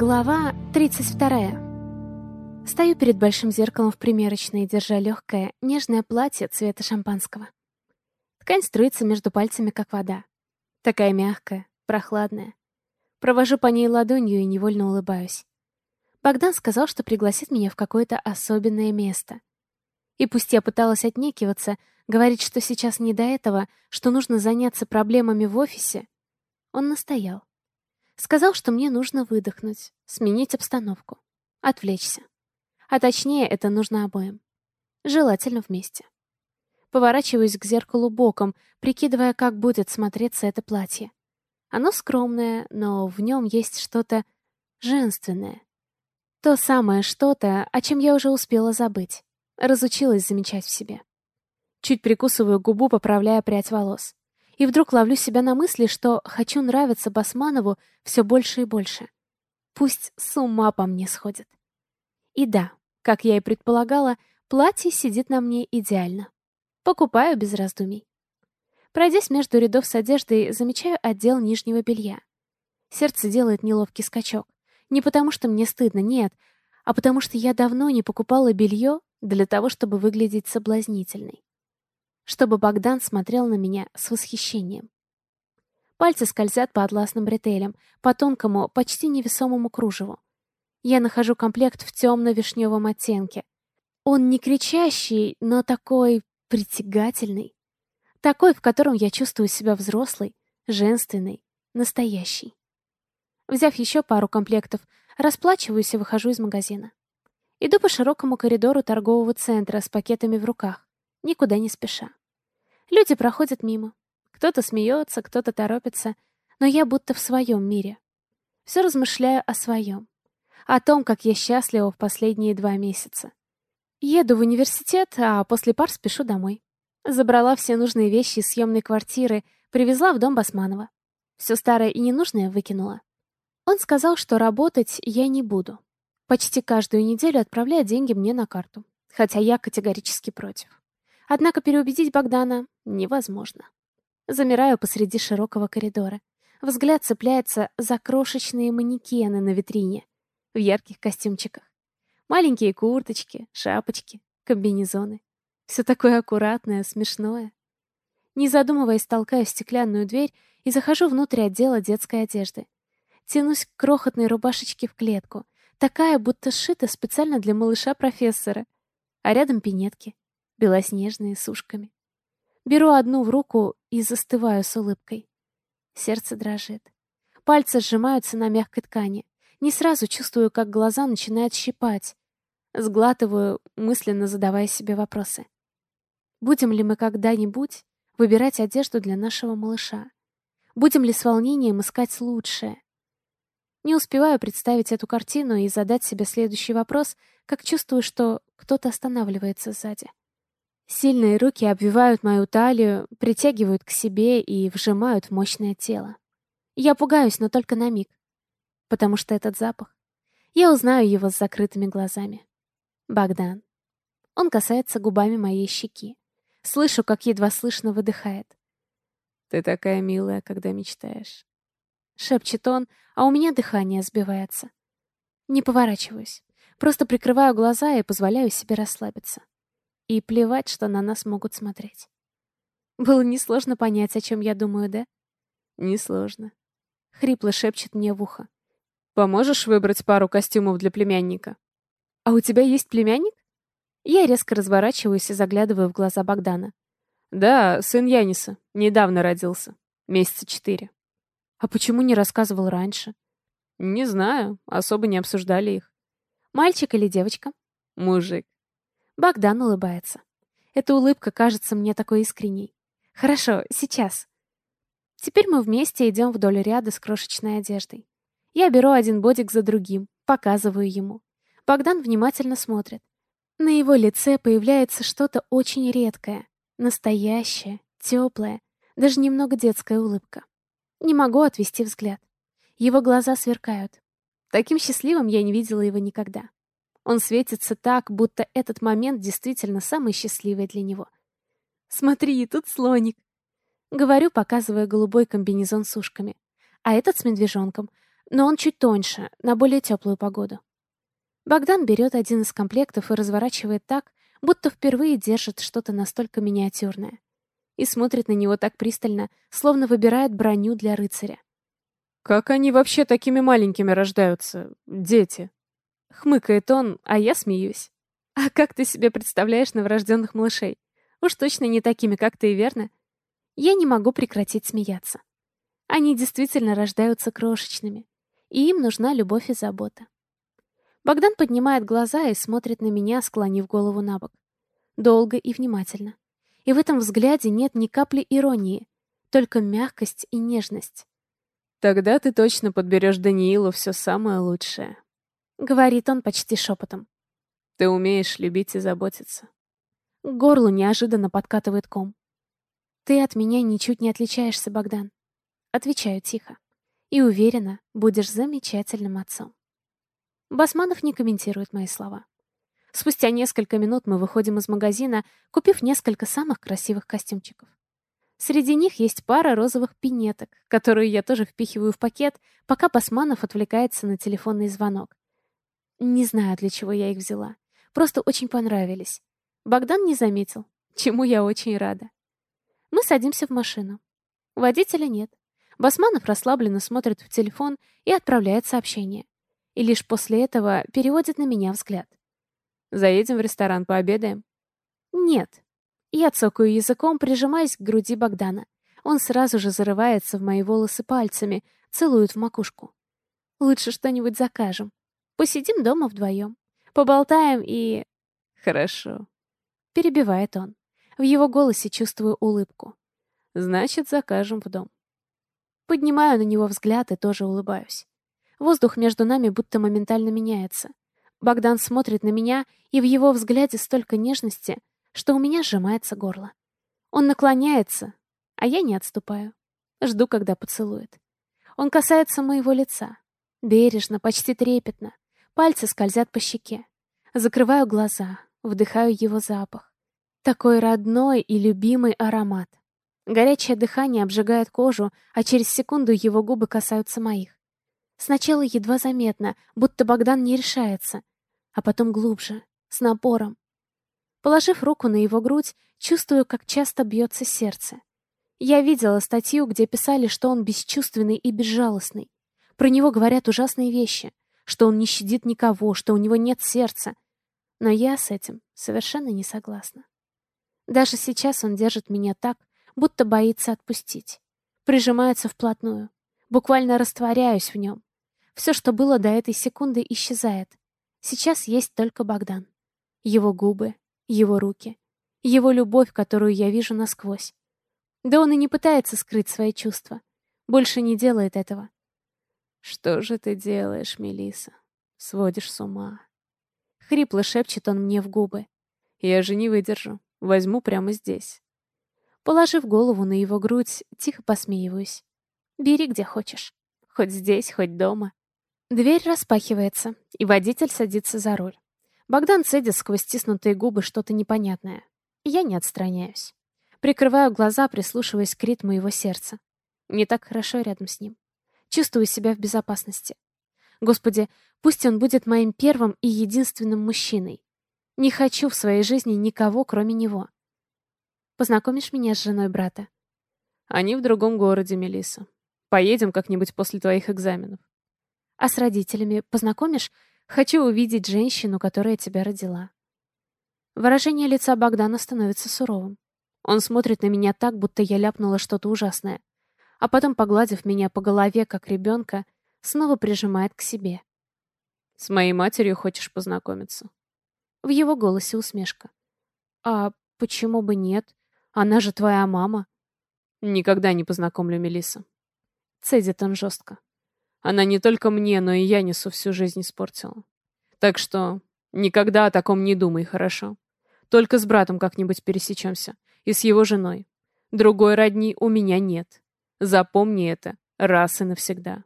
Глава 32. Стою перед большим зеркалом в примерочной, держа легкое, нежное платье цвета шампанского. Ткань струится между пальцами, как вода. Такая мягкая, прохладная. Провожу по ней ладонью и невольно улыбаюсь. Богдан сказал, что пригласит меня в какое-то особенное место. И пусть я пыталась отнекиваться, говорить, что сейчас не до этого, что нужно заняться проблемами в офисе, он настоял. Сказал, что мне нужно выдохнуть, сменить обстановку, отвлечься. А точнее, это нужно обоим. Желательно вместе. Поворачиваюсь к зеркалу боком, прикидывая, как будет смотреться это платье. Оно скромное, но в нем есть что-то женственное. То самое что-то, о чем я уже успела забыть. Разучилась замечать в себе. Чуть прикусываю губу, поправляя прядь волос и вдруг ловлю себя на мысли, что хочу нравиться Басманову все больше и больше. Пусть с ума по мне сходит. И да, как я и предполагала, платье сидит на мне идеально. Покупаю без раздумий. Пройдясь между рядов с одеждой, замечаю отдел нижнего белья. Сердце делает неловкий скачок. Не потому, что мне стыдно, нет, а потому что я давно не покупала белье для того, чтобы выглядеть соблазнительной чтобы Богдан смотрел на меня с восхищением. Пальцы скользят по атласным бретелям, по тонкому, почти невесомому кружеву. Я нахожу комплект в темно-вишневом оттенке. Он не кричащий, но такой притягательный. Такой, в котором я чувствую себя взрослой, женственной, настоящей. Взяв еще пару комплектов, расплачиваюсь и выхожу из магазина. Иду по широкому коридору торгового центра с пакетами в руках, никуда не спеша. Люди проходят мимо. Кто-то смеется, кто-то торопится, но я будто в своем мире. Все размышляю о своем. О том, как я счастлива в последние два месяца. Еду в университет, а после пар спешу домой. Забрала все нужные вещи из съемной квартиры, привезла в дом Басманова. Все старое и ненужное выкинула. Он сказал, что работать я не буду. Почти каждую неделю отправляет деньги мне на карту, хотя я категорически против. Однако переубедить Богдана невозможно. Замираю посреди широкого коридора. Взгляд цепляется за крошечные манекены на витрине в ярких костюмчиках. Маленькие курточки, шапочки, комбинезоны. Все такое аккуратное, смешное. Не задумываясь, толкаю стеклянную дверь и захожу внутрь отдела детской одежды. Тянусь к крохотной рубашечке в клетку, такая, будто сшита специально для малыша-профессора. А рядом пинетки белоснежные, с ушками. Беру одну в руку и застываю с улыбкой. Сердце дрожит. Пальцы сжимаются на мягкой ткани. Не сразу чувствую, как глаза начинают щипать. Сглатываю, мысленно задавая себе вопросы. Будем ли мы когда-нибудь выбирать одежду для нашего малыша? Будем ли с волнением искать лучшее? Не успеваю представить эту картину и задать себе следующий вопрос, как чувствую, что кто-то останавливается сзади. Сильные руки обвивают мою талию, притягивают к себе и вжимают в мощное тело. Я пугаюсь, но только на миг. Потому что этот запах. Я узнаю его с закрытыми глазами. Богдан. Он касается губами моей щеки. Слышу, как едва слышно выдыхает. «Ты такая милая, когда мечтаешь». Шепчет он, а у меня дыхание сбивается. Не поворачиваюсь. Просто прикрываю глаза и позволяю себе расслабиться. И плевать, что на нас могут смотреть. Было несложно понять, о чем я думаю, да? Несложно. Хрипло шепчет мне в ухо. Поможешь выбрать пару костюмов для племянника? А у тебя есть племянник? Я резко разворачиваюсь и заглядываю в глаза Богдана. Да, сын Яниса. Недавно родился. Месяца четыре. А почему не рассказывал раньше? Не знаю. Особо не обсуждали их. Мальчик или девочка? Мужик. Богдан улыбается. Эта улыбка кажется мне такой искренней. Хорошо, сейчас. Теперь мы вместе идем вдоль ряда с крошечной одеждой. Я беру один бодик за другим, показываю ему. Богдан внимательно смотрит. На его лице появляется что-то очень редкое, настоящее, теплое, даже немного детская улыбка. Не могу отвести взгляд. Его глаза сверкают. Таким счастливым я не видела его никогда. Он светится так, будто этот момент действительно самый счастливый для него. «Смотри, тут слоник!» Говорю, показывая голубой комбинезон с ушками. А этот с медвежонком. но он чуть тоньше, на более теплую погоду. Богдан берет один из комплектов и разворачивает так, будто впервые держит что-то настолько миниатюрное. И смотрит на него так пристально, словно выбирает броню для рыцаря. «Как они вообще такими маленькими рождаются, дети?» Хмыкает он, а я смеюсь. «А как ты себе представляешь новорожденных малышей? Уж точно не такими, как ты, верно?» Я не могу прекратить смеяться. Они действительно рождаются крошечными, и им нужна любовь и забота. Богдан поднимает глаза и смотрит на меня, склонив голову на бок. Долго и внимательно. И в этом взгляде нет ни капли иронии, только мягкость и нежность. «Тогда ты точно подберешь Даниилу все самое лучшее», — говорит он почти шепотом. «Ты умеешь любить и заботиться». К горлу неожиданно подкатывает ком. «Ты от меня ничуть не отличаешься, Богдан». Отвечаю тихо. «И уверена, будешь замечательным отцом». Басманов не комментирует мои слова. Спустя несколько минут мы выходим из магазина, купив несколько самых красивых костюмчиков. Среди них есть пара розовых пинеток, которую я тоже впихиваю в пакет, пока Басманов отвлекается на телефонный звонок. Не знаю, для чего я их взяла. Просто очень понравились. Богдан не заметил, чему я очень рада. Мы садимся в машину. Водителя нет. Басманов расслабленно смотрит в телефон и отправляет сообщение и лишь после этого переводит на меня взгляд. «Заедем в ресторан, пообедаем?» «Нет». Я цокаю языком, прижимаясь к груди Богдана. Он сразу же зарывается в мои волосы пальцами, целует в макушку. «Лучше что-нибудь закажем. Посидим дома вдвоем. Поболтаем и...» «Хорошо», — перебивает он. В его голосе чувствую улыбку. «Значит, закажем в дом». Поднимаю на него взгляд и тоже улыбаюсь. Воздух между нами будто моментально меняется. Богдан смотрит на меня, и в его взгляде столько нежности, что у меня сжимается горло. Он наклоняется, а я не отступаю. Жду, когда поцелует. Он касается моего лица. Бережно, почти трепетно. Пальцы скользят по щеке. Закрываю глаза, вдыхаю его запах. Такой родной и любимый аромат. Горячее дыхание обжигает кожу, а через секунду его губы касаются моих. Сначала едва заметно, будто Богдан не решается, а потом глубже, с напором. Положив руку на его грудь, чувствую, как часто бьется сердце. Я видела статью, где писали, что он бесчувственный и безжалостный. Про него говорят ужасные вещи, что он не щадит никого, что у него нет сердца. Но я с этим совершенно не согласна. Даже сейчас он держит меня так, будто боится отпустить. Прижимается вплотную. Буквально растворяюсь в нем. Все, что было до этой секунды, исчезает. Сейчас есть только Богдан. Его губы, его руки, его любовь, которую я вижу насквозь. Да он и не пытается скрыть свои чувства. Больше не делает этого. «Что же ты делаешь, Мелиса? Сводишь с ума?» Хрипло шепчет он мне в губы. «Я же не выдержу. Возьму прямо здесь». Положив голову на его грудь, тихо посмеиваюсь. «Бери где хочешь. Хоть здесь, хоть дома. Дверь распахивается, и водитель садится за руль. Богдан цедит сквозь стиснутые губы что-то непонятное. Я не отстраняюсь. Прикрываю глаза, прислушиваясь к ритму его сердца. Не так хорошо рядом с ним. Чувствую себя в безопасности. Господи, пусть он будет моим первым и единственным мужчиной. Не хочу в своей жизни никого, кроме него. Познакомишь меня с женой брата? Они в другом городе, Мелиса. Поедем как-нибудь после твоих экзаменов. А с родителями познакомишь? Хочу увидеть женщину, которая тебя родила. Выражение лица Богдана становится суровым. Он смотрит на меня так, будто я ляпнула что-то ужасное. А потом, погладив меня по голове, как ребенка, снова прижимает к себе. «С моей матерью хочешь познакомиться?» В его голосе усмешка. «А почему бы нет? Она же твоя мама». «Никогда не познакомлю Мелисса. Цедит он жестко. Она не только мне, но и я несу всю жизнь испортила. Так что никогда о таком не думай, хорошо? Только с братом как-нибудь пересечемся. И с его женой. Другой родни у меня нет. Запомни это раз и навсегда.